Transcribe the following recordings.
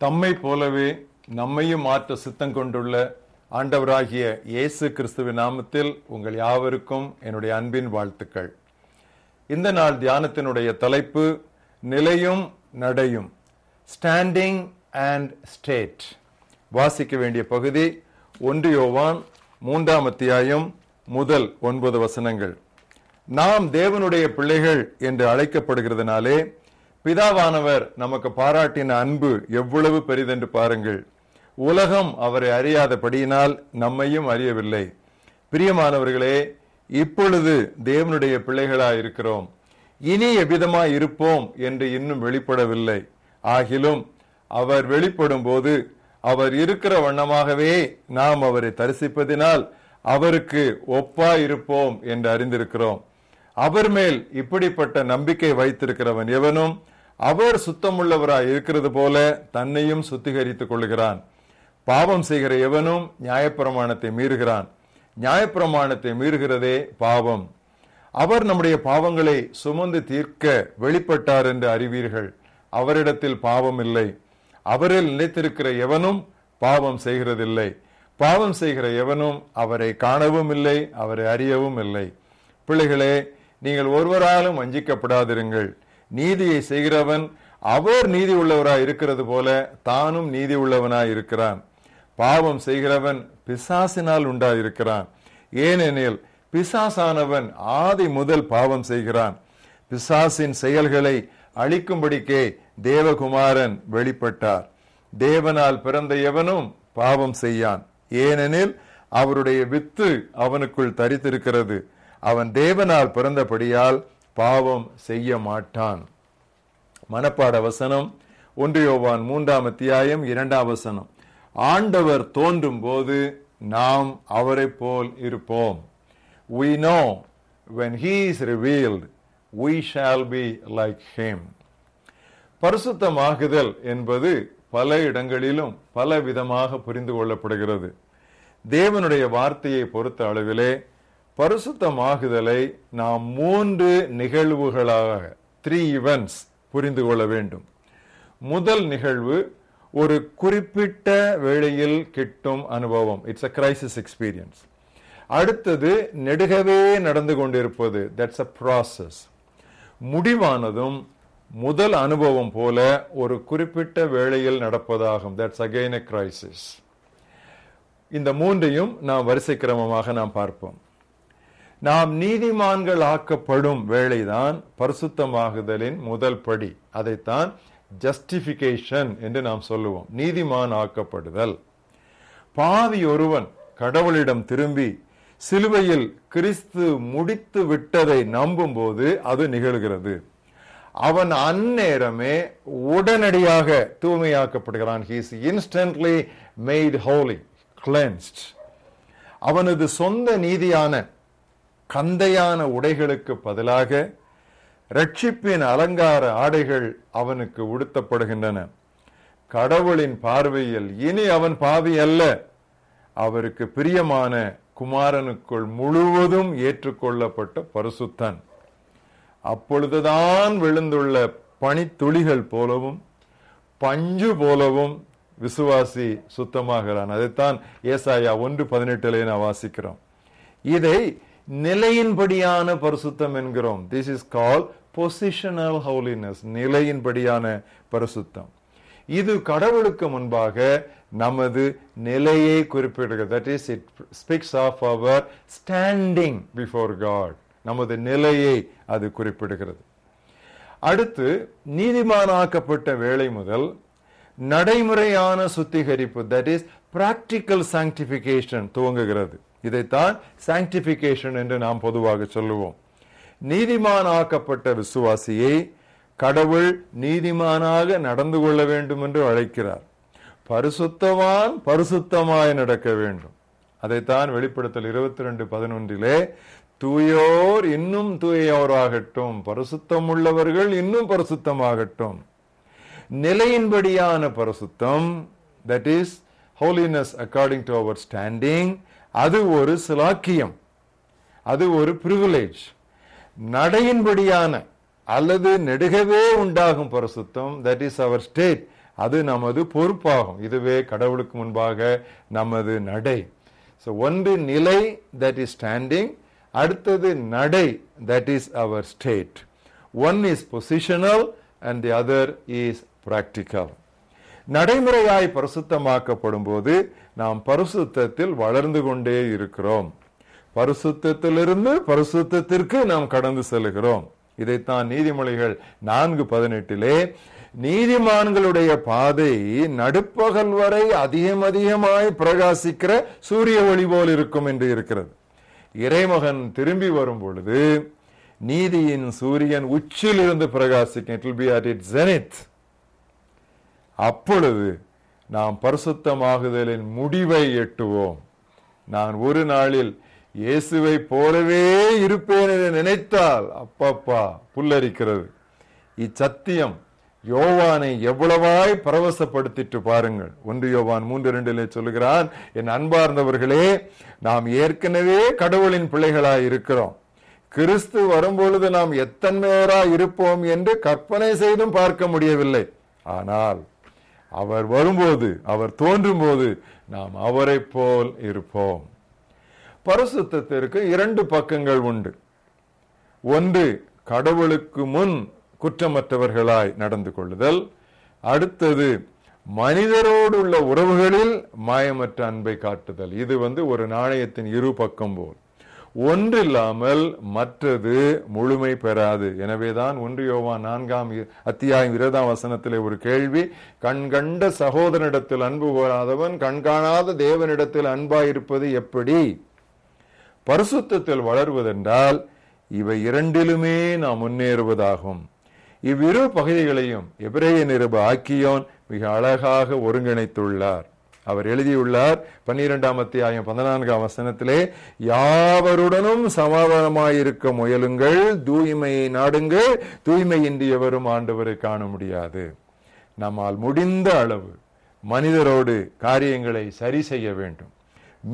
தம்மை போலவே நம்மையும் மாற்ற சித்தம் கொண்டுள்ள ஆண்டவராகிய இயேசு கிறிஸ்துவின் நாமத்தில் உங்கள் யாவருக்கும் என்னுடைய அன்பின் வாழ்த்துக்கள். இந்த நாள் தியானத்தினுடைய தலைப்பு நிலையும் நடையும் ஸ்டாண்டிங் அண்ட் ஸ்டேட் வாசிக்க வேண்டிய பகுதி ஒன்று யோவான் மூன்றாம் அத்தியாயம் முதல் ஒன்பது வசனங்கள். நாம் தேவனுடைய பிள்ளைகள் என்று அழைக்கப்படுகிறதுனாலே பிதாவானவர் நமக்கு பாராட்டின அன்பு எவ்வளவு பெரிதென்று பாருங்கள். உலகம் அவரை அறியாதபடியினால் நம்மையும் அறியவில்லை. பிரியமானவர்களே இப்பொழுது தேவனுடைய பிள்ளைகளாய் இருக்கிறோம் இனி எவ்விதமாய் இருப்போம் என்று இன்னும் வெளிப்படவில்லை. ஆகிலும் அவர் வெளிப்படும் போது அவர் இருக்கிற வண்ணமாகவே நாம் அவரை தரிசிப்பதினால் அவருக்கு ஒப்பா இருப்போம் என்று அறிந்திருக்கிறோம். அவர் மேல் இப்படிப்பட்ட நம்பிக்கை வைத்திருக்கிறவன் எவனும் அவர் சுத்தமுள்ளவராய் இருக்கிறது போல தன்னையும் சுத்திகரித்துக் கொள்கிறான் பாவம் செய்கிற எவனும் நியாயப்பிரமாணத்தை மீறுகிறான். நியாயப்பிரமாணத்தை மீறுகிறதே பாவம். அவர் நம்முடைய பாவங்களை சுமந்து தீர்க்க வெளிப்பட்டார் என்று அறிவீர்கள். அவரிடத்தில் பாவம் இல்லை. அவரில் நிலைத்திருக்கிற எவனும் பாவம் செய்கிறதில்லை. பாவம் செய்கிற எவனும் அவரை காணவும் இல்லை அவரை அறியவும் இல்லை. பிள்ளைகளே நீங்கள் ஒருவராலும் வஞ்சிக்கப்படாதிருங்கள். நீதியை செய்கிறவன் அவர் நீதி உள்ளவராய் இருக்கிறது போல தானும் நீதி உள்ளவனாய் இருக்கிறான். பாவம் செய்கிறவன் பிசாசினால் உண்டாயிருக்கிறான். ஏனெனில் பிசாசானவன் ஆதி முதல் பாவம் செய்கிறான். பிசாசின் செயல்களை அழிக்கும்படிக்கே தேவகுமாரன் வெளிப்பட்டார். தேவனால் பிறந்த எவனும் பாவம் செய்யான். ஏனெனில் அவருடைய வித்து அவனுக்குள் தரித்திருக்கிறது. அவன் தேவனால் பிறந்தபடியால் பாவம் செய்ய மாட்டான். மனப்பாட வசனம் ஒன்று யோவான் மூன்றாம் அத்தியாயம் இரண்டாம் வசனம். ஆண்டவர் தோன்றும் போது நாம் அவரை போல் இருப்போம். We know when he is revealed we shall be like him. பரிசுத்தமாகுதல் என்பது பல இடங்களிலும் பல விதமாக புரிந்து கொள்ளப்படுகிறது. தேவனுடைய வார்த்தையை பொறுத்த அளவிலே பரிசுத்தமாகுதலை நாம் மூன்று நிகழ்வுகளாக த்ரீ இவெண்ட்ஸ் புரிந்து கொள்ள வேண்டும். முதல் நிகழ்வு ஒரு குறிப்பிட்ட வேளையில் கிட்டும் அனுபவம். இட்ஸ் அ கிரைசிஸ் எக்ஸ்பீரியன்ஸ் அடுத்தது நெடுகவே நடந்து கொண்டிருப்பது. தட்ஸ் அ ப்ராசஸ் முடிவானதும் முதல் அனுபவம் போல ஒரு குறிப்பிட்ட வேளையில் நடப்பதாகும். தட்ஸ் அகைன் எ கிரைசிஸ் இந்த மூன்றையும் நாம் வரிசை கிரமமாக நாம் பார்ப்போம். நாம் நீதிமான்கள் ஆக்கப்படும் வேளைதான் பரிசுத்தமாகுதலின் முதல் படி. அதைத்தான் ஜஸ்டிபிகேஷன் என்று நாம் சொல்லுவோம். நீதிமான் ஆக்கப்படுதல் பாவி ஒருவன் கடவுளிடம் திரும்பி சிலுவையில் கிறிஸ்து முடித்து விட்டதை நம்பும் போது அது நிகழ்கிறது. அவன் அந்நேரமே உடனடியாக தூய்மையாக்கப்படுகிறான். He's instantly made holy cleansed அவனது சொந்த நீதியான கந்தையான உடைகளுக்கு பதிலாக ரட்சிப்பின் அலங்கார ஆடைகள் அவனுக்கு உடுத்தப்படுகின்றன. கடவுளின் பார்வையில் இனி அவன் பாவி அல்ல. அவருக்கு பிரியமான குமாரனுக்குள் முழுவதும் ஏற்றுக்கொள்ளப்பட்ட பரிசுத்தன். அப்பொழுதுதான் விழுந்துள்ள பனித்துளிகள் போலவும் பஞ்சு போலவும் விசுவாசி சுத்தமாகிறான். அதைத்தான் ஏசாயா ஒன்று பதினெட்டுலேயே நான் வாசிக்கிறோம். இதை நிலையின்படியான பரிசுத்தம் என்கிறோம். This is called positional holiness நிலையின்படியான பரிசுத்தம். இது கடவுளுக்கு முன்பாக நமது நிலையை குறிப்பிடுகிறது. That is it speaks of our standing before God நமது நிலையை அது குறிப்பிடுகிறது. அடுத்து நீதிமானாக்கப்பட்ட வேலை முதல் நடைமுறையான சுத்திகரிப்பு தட் இஸ் பிராக்டிக்கல் சாங்டிபிகேஷன் துவங்குகிறது. இதைத்தான் சாங்டிபிகேஷன் என்று நாம் பொதுவாக சொல்லுவோம். நீதிமான் ஆக்கப்பட்ட விசுவாசியை கடவுள் நீதிமானாக நடந்து கொள்ள வேண்டும் என்று அழைக்கிறார். பரிசுத்தவான் பரிசுத்தமாய் நடக்க வேண்டும். அதைத்தான் வெளிப்படுத்தல் இருபத்தி ரெண்டு பதினொன்றிலே தூயோர் இன்னும் தூயோராகட்டும் பரிசுத்தம் உள்ளவர்கள் இன்னும் பரிசுத்தமாகட்டும். நிலையின்படியான பரிசுத்தம் that is holiness according to our standing அது ஒரு சிலாக்கியம். அது ஒரு பிரிவிலேஜ் நடையின்படியான அல்லது நெடுகவே உண்டாகும் பரிசுத்தம் தட் இஸ் அவர் ஸ்டேட் அது நமது பொறுப்பாகும். இதுவே கடவுளுக்கு முன்பாக நமது நடை. ஸோ ஒன்று நிலை தட் இஸ் ஸ்டாண்டிங் அடுத்தது நடை that is our state one is positional and the other is practical நடைமுறையாய் பரிசுத்தமாக்கப்படும் போது நாம் பரிசுத்தத்தில் வளர்ந்து கொண்டே இருக்கிறோம். பரிசுத்தத்திலிருந்து பரிசுத்தத்திற்கு நாம் கடந்து செல்கிறோம். இதைத்தான் நீதிமொழிகள் நான்கு பதினெட்டிலே நீதிமான்களுடைய பாதை நடுப்பகல் வரை அதிகம் அதிகமாய் பிரகாசிக்கிற சூரிய ஒளி போல் இருக்கும் என்று இருக்கிறது. இறைமகன் திரும்பி வரும் பொழுது நீதியின் சூரியன் உச்சில் இருந்து பிரகாசிக்கும். It will be at it zenith அப்பொழுது நாம் பரிசுத்தமாகுதலின் முடிவை எட்டுவோம். நான் ஒரு நாளில் இயேசுவை போலவே இருப்பேன் என நினைத்தால் அப்பப்பா புல்லரிக்கிறது. இச்சத்தியம் யோவானை எவ்வளவாய் பரவசப்படுத்திட்டு பாருங்கள். ஒன்று யோவான் மூன்று இரண்டிலே சொல்லுகிறான் என் அன்பார்ந்தவர்களே நாம் ஏற்கனவே கடவுளின் பிள்ளைகளாய் இருக்கிறோம். கிறிஸ்து வரும்பொழுது நாம் எத்தன்மையராய் இருப்போம் என்று கற்பனை செய்தும் பார்க்க முடியவில்லை. ஆனால் அவர் வரும்போது அவர் தோன்றும் போது நாம் அவரை போல் இருப்போம். பரிசுத்தத்திற்கு இரண்டு பக்கங்கள் உண்டு. ஒன்று கடவுளுக்கு முன் குற்றமற்றவர்களாய் நடந்து கொள்ளுதல். அடுத்தது மனிதரோடு உள்ள உறவுகளில் மாயமற்ற அன்பை காட்டுதல். இது வந்து ஒரு நாணயத்தின் இரு பக்கம் போல். ஒன்றில்லாமல் மற்றது முழுமை பெறாது. எனவேதான் ஒன்று யோவான் நான்காம் அத்தியாயம் இருபதாம் வசனத்திலே ஒரு கேள்வி. கண் கண்ட சகோதரனிடத்தில் அன்பு கோராதவன் கண்காணாத தேவனிடத்தில் அன்பாயிருப்பது எப்படி? பரிசுத்தத்தில் வளர்வதென்றால் இவை இரண்டிலுமே நாம் முன்னேறுவதாகும். இவ்விரு பகுதிகளையும் எபிரேய நிருப ஆக்கியோன் மிக அழகாக ஒருங்கிணைத்துள்ளார். அவர் எழுதியுள்ளார் பன்னிரெண்டாம் அத்தியாயம் பதினான்காம் வசனத்திலே யாவருடனும் சமாதானமாயிருக்க முயலுங்கள் தூய்மையை நாடுங்கள் தூய்மையின்றி எவரும் ஆண்டவரை காண முடியாது. நம்மால் முடிந்த அளவு மனிதரோடு காரியங்களை சரி செய்ய வேண்டும்.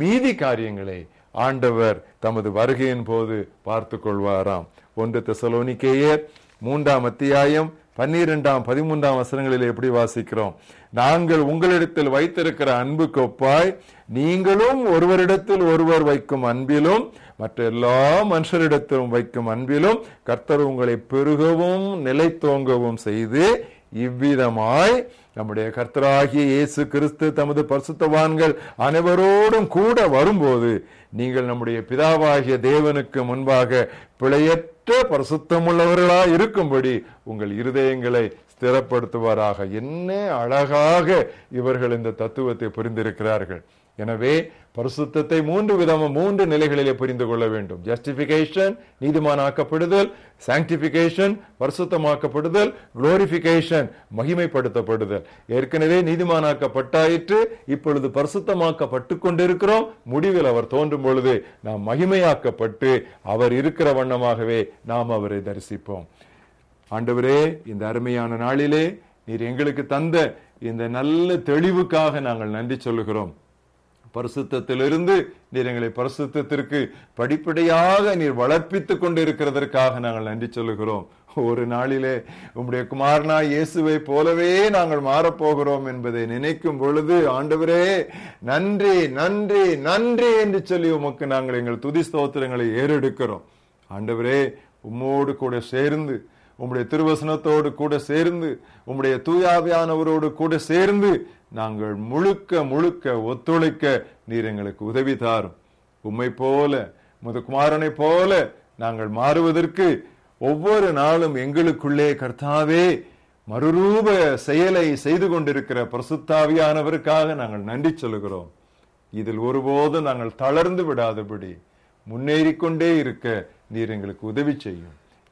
மீதி காரியங்களை ஆண்டவர் தமது வருகையின் போது பார்த்து கொள்வாராம். ஒன்று தெசலோனிக்கேயர் மூன்றாம் அத்தியாயம் பன்னிரெண்டாம் பதிமூன்றாம் வசனங்களில் எப்படி வாசிக்கிறோம்? நாங்கள் உங்களிடத்தில் வைத்திருக்கிற அன்பு கொப்பாய் நீங்களும் ஒருவரிடத்தில் ஒருவர் வைக்கும் அன்பிலும் மற்ற எல்லா மனுஷரிடத்திலும் வைக்கும் அன்பிலும் கர்த்தர் உங்களை பெருகவும் நிலைத்தோங்கவும் செய்து இவ்விதமாய் நம்முடைய கர்த்தராகிய இயேசு கிறிஸ்து தமது பரிசுத்தவான்கள் அனைவரோடும் கூட வரும்போது நீங்கள் நம்முடைய பிதாவாகிய தேவனுக்கு முன்பாக பிழையற்ற பரிசுத்தமுள்ளவர்களாய் இருக்கும்படி உங்கள் இருதயங்களை ஸ்திரப்படுத்துவாராக. என்ன அழகாக இவர்கள் இந்த தத்துவத்தை புரிந்திருக்கிறார்கள். எனவே பரிசுத்தத்தை மூன்று விதமும் மூன்று நிலைகளிலே புரிந்து கொள்ள வேண்டும். ஜஸ்டிபிகேஷன் நீதிமானாக்கப்படுதல் சாங்டிபிகேஷன் பரிசுத்தமாக்கப்படுதல் குளோரிபிகேஷன் மகிமைப்படுத்தப்படுதல். ஏற்கனவே நீதிமானாக்கப்பட்டாயிற்று இப்பொழுது பரிசுத்தமாக்கப்பட்டு கொண்டிருக்கிறோம். முடிவில் அவர் தோன்றும் பொழுது நாம் மகிமையாக்கப்பட்டு அவர் இருக்கிற வண்ணமாகவே நாம் அவரை தரிசிப்போம். ஆண்டவரே இந்த அருமையான நாளிலே நீர் எங்களுக்கு தந்த இந்த நல்ல தெளிவுக்காக நாங்கள் நன்றி சொல்லுகிறோம். பரிசுத்தத்திலிருந்து நீர் எங்களை பரிசுத்தத்திற்கு படிப்படியாக நீர் வளர்ப்பித்துக் கொண்டு இருக்கிறதற்காக நாங்கள் நன்றி சொல்லுகிறோம். ஒரு நாளிலே உம்முடைய குமாரனா இயேசுவை போலவே நாங்கள் மாறப்போகிறோம் என்பதை நினைக்கும் பொழுது ஆண்டவரே நன்றி நன்றி நன்றி என்று சொல்லி உமக்கு நாங்கள் எங்கள் துதி ஸ்தோத்திரங்களை ஏறெடுக்கிறோம். ஆண்டவரே உம்மோடு கூட சேர்ந்து உம்முடைய திருவசனத்தோடு கூட சேர்ந்து உம்முடைய தூயாவியானவரோடு கூட சேர்ந்து நாங்கள் முழுக்க முழுக்க ஒத்துழைக்க நீர் எங்களுக்கு உதவி தாரும். உம்மை போல முதுகுமாரனை போல நாங்கள் மாறுவதற்கு ஒவ்வொரு நாளும் எங்களுக்குள்ளே கர்த்தாவே மறுரூப செயலை செய்து கொண்டிருக்கிற பிரசுத்தாவியானவருக்காக நாங்கள் நன்றி சொல்லுகிறோம். இதில் ஒருபோதும் நாங்கள் தளர்ந்து விடாதபடி முன்னேறிக்கொண்டே இருக்க நீர் எங்களுக்கு உதவி செய்யும்.